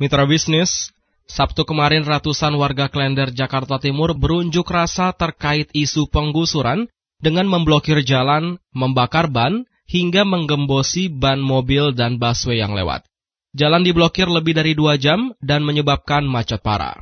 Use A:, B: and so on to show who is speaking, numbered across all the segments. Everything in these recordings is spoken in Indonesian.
A: Mitra bisnis, Sabtu kemarin ratusan warga Klender Jakarta Timur berunjuk rasa terkait isu penggusuran dengan memblokir jalan, membakar ban, hingga menggembosi ban mobil dan busway yang lewat. Jalan diblokir lebih dari dua jam dan menyebabkan macet parah.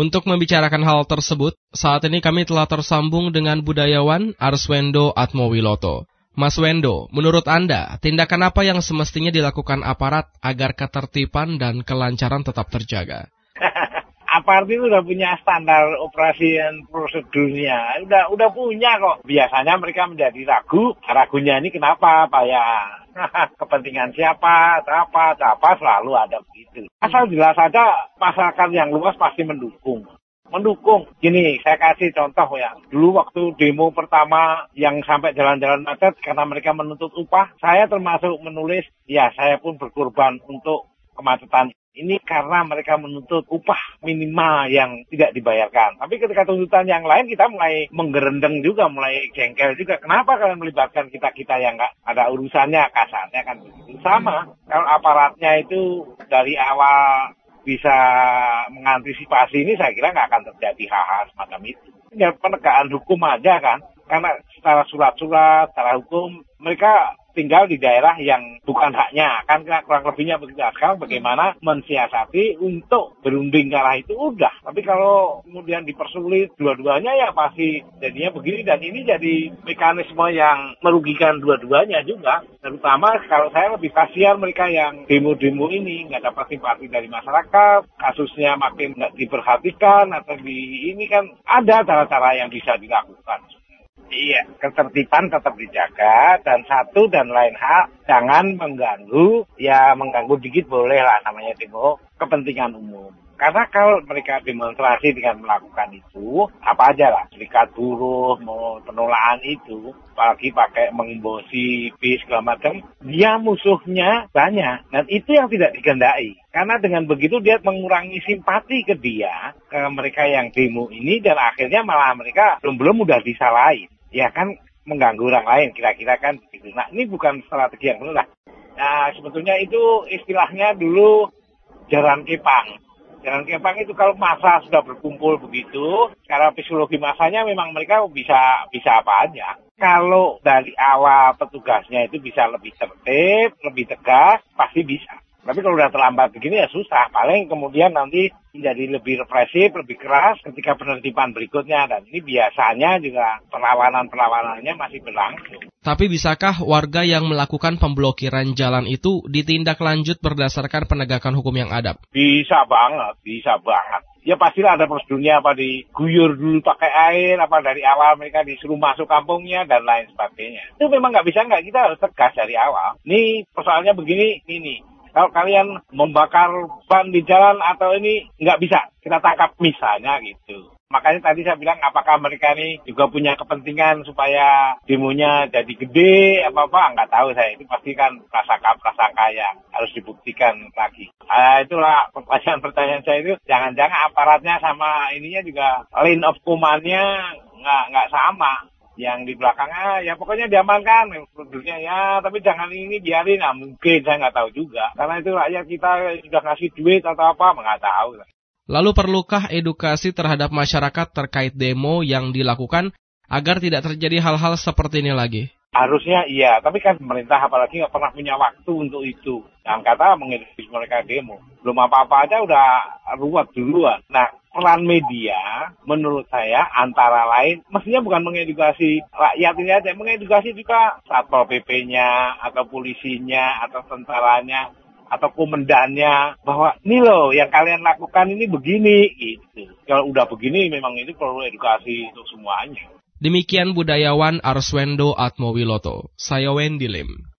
A: Untuk membicarakan hal tersebut, saat ini kami telah tersambung dengan budayawan Arswendo Atmowiloto. Mas Wendo, menurut Anda, tindakan apa yang semestinya dilakukan aparat agar ketertiban dan kelancaran tetap terjaga?
B: aparat itu udah punya standar operasi dan prosedurnya. Udah udah punya kok. Biasanya mereka menjadi ragu. Ragunya ini kenapa? Apa ya kepentingan siapa, atau apa, atau apa selalu ada begitu. Asal jelas saja masyarakat yang luas pasti mendukung mendukung. Gini, saya kasih contoh ya. Dulu waktu demo pertama yang sampai jalan-jalan macet karena mereka menuntut upah, saya termasuk menulis, ya saya pun berkorban untuk kemacetan ini karena mereka menuntut upah minimal yang tidak dibayarkan. Tapi ketika tuntutan yang lain kita mulai menggerendeng juga, mulai jengkel juga. Kenapa kalian melibatkan kita-kita yang nggak ada urusannya kasarnya kan Sama, kalau aparatnya itu dari awal bisa mengantisipasi ini saya kira nggak akan terjadi hal-hal semacam itu. Ya penegakan hukum aja kan, karena secara surat-surat, secara hukum mereka tinggal di daerah yang bukan haknya. Kan kurang lebihnya begitu. Nah, sekarang bagaimana mensiasati untuk berunding kalah itu? Udah. Tapi kalau kemudian dipersulit dua-duanya ya pasti jadinya begini. Dan ini jadi mekanisme yang merugikan dua-duanya juga. Terutama kalau saya lebih kasihan mereka yang demo-demo ini nggak dapat simpati dari masyarakat kasusnya makin nggak diperhatikan atau di ini kan ada cara-cara yang bisa dilakukan Iya, ketertiban tetap dijaga dan satu dan lain hal jangan mengganggu, ya mengganggu dikit boleh lah namanya demo kepentingan umum. Karena kalau mereka demonstrasi dengan melakukan itu, apa aja lah, serikat buruh, mau penolakan itu, apalagi pakai mengimbosi bis segala macam, dia musuhnya banyak. Dan itu yang tidak digendai. Karena dengan begitu dia mengurangi simpati ke dia, ke mereka yang demo ini, dan akhirnya malah mereka belum-belum mudah disalahin ya kan mengganggu orang lain kira-kira kan begitu. Nah ini bukan strategi yang benar. Nah sebetulnya itu istilahnya dulu jalan kepang. Jalan kepang itu kalau masa sudah berkumpul begitu, secara psikologi masanya memang mereka bisa bisa apa aja. Kalau dari awal petugasnya itu bisa lebih tertib, lebih tegas, pasti bisa. Tapi kalau udah terlambat begini ya susah. Paling kemudian nanti menjadi lebih represif, lebih keras ketika penertiban berikutnya. Dan ini biasanya juga perlawanan-perlawanannya masih berlangsung.
A: Tapi bisakah warga yang melakukan pemblokiran jalan itu ditindak lanjut berdasarkan penegakan hukum yang ada?
B: Bisa banget, bisa banget. Ya pastilah ada prosedurnya apa diguyur dulu pakai air, apa dari awal mereka disuruh masuk kampungnya dan lain sebagainya. Itu memang nggak bisa nggak kita harus tegas dari awal. Ini persoalannya begini, ini kalau kalian membakar ban di jalan atau ini nggak bisa. Kita tangkap misalnya gitu. Makanya tadi saya bilang apakah mereka ini juga punya kepentingan supaya demonya jadi gede apa apa nggak tahu saya. Itu pasti kan prasangka prasangka yang harus dibuktikan lagi. Nah, itulah pertanyaan-pertanyaan saya itu. Jangan-jangan aparatnya sama ininya juga line of command-nya nggak nggak sama yang di belakangnya ya pokoknya diamankan produknya ya tapi jangan ini biarin nah mungkin saya nggak tahu juga karena itu rakyat kita sudah ngasih duit atau apa nggak tahu
A: Lalu perlukah edukasi terhadap masyarakat terkait demo yang dilakukan agar tidak terjadi hal-hal seperti ini lagi?
B: Harusnya iya, tapi kan pemerintah apalagi nggak pernah punya waktu untuk itu. Yang kata mengedukasi mereka demo. Belum apa-apa aja udah ruwet duluan. Nah, peran media menurut saya antara lain mestinya bukan mengedukasi rakyat ini aja, mengedukasi juga satpol PP-nya atau polisinya atau tentaranya atau komandannya bahwa ini loh yang kalian lakukan ini begini gitu. Kalau udah begini memang ini perlu edukasi untuk semuanya.
A: Demikian budayawan Arswendo Atmowiloto. Saya Wendy Lim.